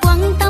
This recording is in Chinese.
光